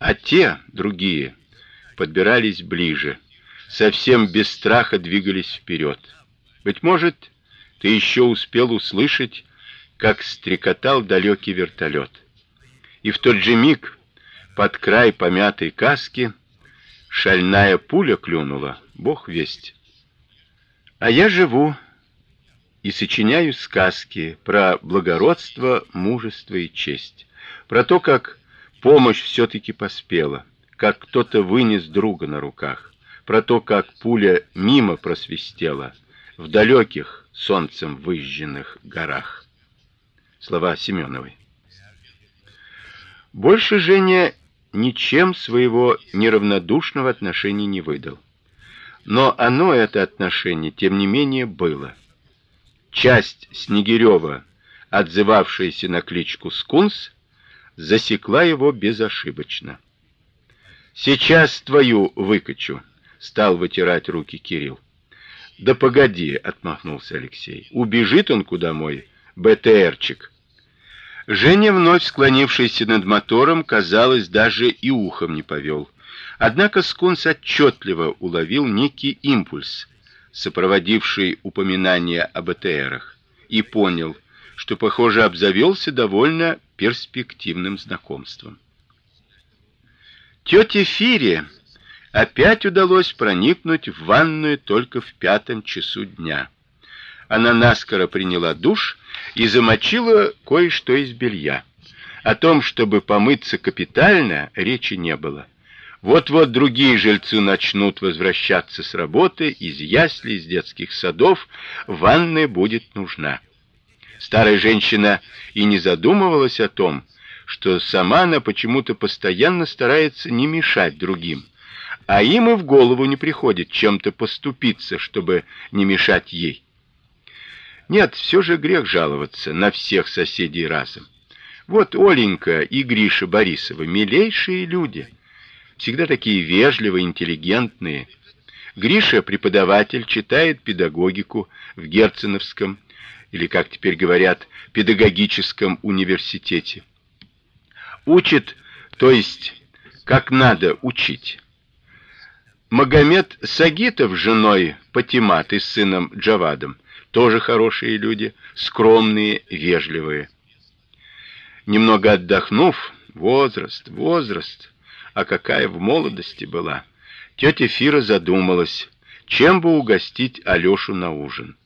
А те, другие, подбирались ближе, совсем без страха двигались вперед. Быть может, ты еще успел услышать, как стрекотал далекий вертолет. И в тот же миг под край помятой каски шальная пуля клюнула, бог весть. А я живу и сочиняю сказки про благородство, мужество и честь, про то, как помощь все таки поспела, как кто-то вынес друга на руках, про то, как пуля мимо просвистела в далеких солнцем выжженных горах. Слова Семеновой. Больше Женя ничем своего неравнодушного отношения не выдал. Но оно это отношение тем не менее было. Часть Снегирева, отзывавшаяся на кличку Скунс, засекла его безошибочно. Сейчас твою выкачу, стал вытирать руки Кирилл. Да погоди, отмахнулся Алексей. Убежит он куда мой БТРчик. Женя, вновь склонившийся над мотором, казалось, даже и ухом не повел. Однако Скунс отчетливо уловил некий импульс, сопроводивший упоминание о БТРах, и понял, что, похоже, обзавелся довольно перспективным знакомством. Тете Фире опять удалось проникнуть в ванную только в пятом часу дня. Она наскоро приняла душ и замочила кое-что из белья. О том, чтобы помыться капитально, речи не было. Вот-вот другие жильцы начнут возвращаться с работы, из яслей, из детских садов, ванная будет нужна. Старая женщина и не задумывалась о том, что сама она почему-то постоянно старается не мешать другим, а им и в голову не приходит чем-то поступиться, чтобы не мешать ей. Нет, все же грех жаловаться на всех соседей разом. Вот Оленька и Гриша Борисовы милейшие люди, всегда такие вежливые, интеллигентные. Гриша преподаватель, читает педагогику в Герценовском или, как теперь говорят, педагогическом университете. Учит, то есть как надо учить. Магомед Сагитов с женой Патимат и сыном Джавадом тоже хорошие люди, скромные, вежливые. Немного отдохнув, возраст, возраст, а какая в молодости была. Тетя Фира задумалась, чем бы угостить Алёшу на ужин.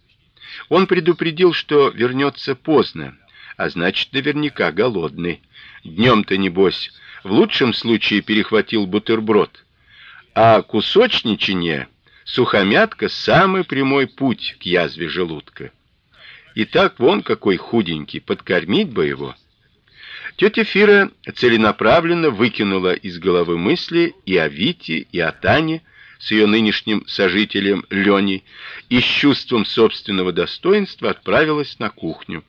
Он предупредил, что вернется поздно, а значит, наверняка голодный. днем то небось в лучшем случае перехватил бутерброд, а кусочничание Сухомятка самый прямой путь к язве желудка. И так вон какой худенький, подкормить бы его. Тетя Фира целенаправленно выкинула из головы мысли и о Вите, и о Тане с ее нынешним сожителем Леней и с чувством собственного достоинства отправилась на кухню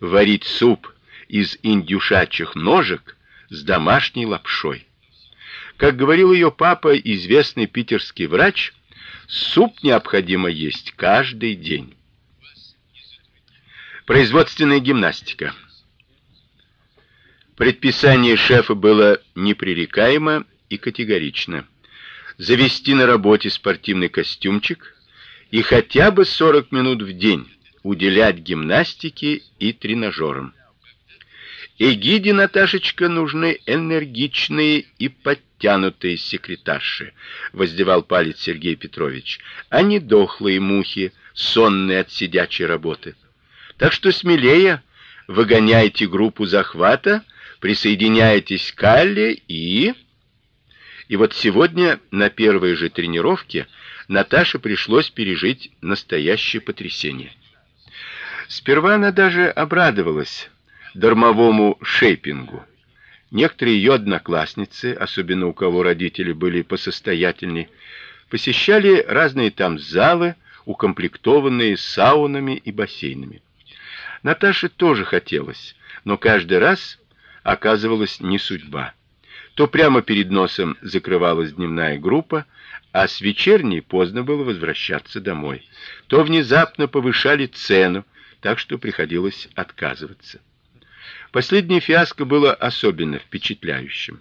варить суп из индюшачьих ножек с домашней лапшой. Как говорил ее папа, известный питерский врач, Суп необходимо есть каждый день. Производственная гимнастика. Предписание шефа было непререкаемо и категорично. Завести на работе спортивный костюмчик и хотя бы 40 минут в день уделять гимнастике и тренажерам. Эгиде Наташечка нужны энергичные и подтянутые секретарши, воздевал палец Сергей Петрович, а не дохлые мухи, сонные от сидячей работы. Так что смелее выгоняйте группу захвата, присоединяйтесь к Алле и И вот сегодня на первой же тренировке Наташе пришлось пережить настоящее потрясение. Сперва она даже обрадовалась дармовому шейпингу. Некоторые ее одноклассницы, особенно у кого родители были посостоятельнее, посещали разные там залы, укомплектованные саунами и бассейнами. Наташе тоже хотелось, но каждый раз оказывалась не судьба. То прямо перед носом закрывалась дневная группа, а с вечерней поздно было возвращаться домой. То внезапно повышали цену, так что приходилось отказываться. Последнее фиаско было особенно впечатляющим.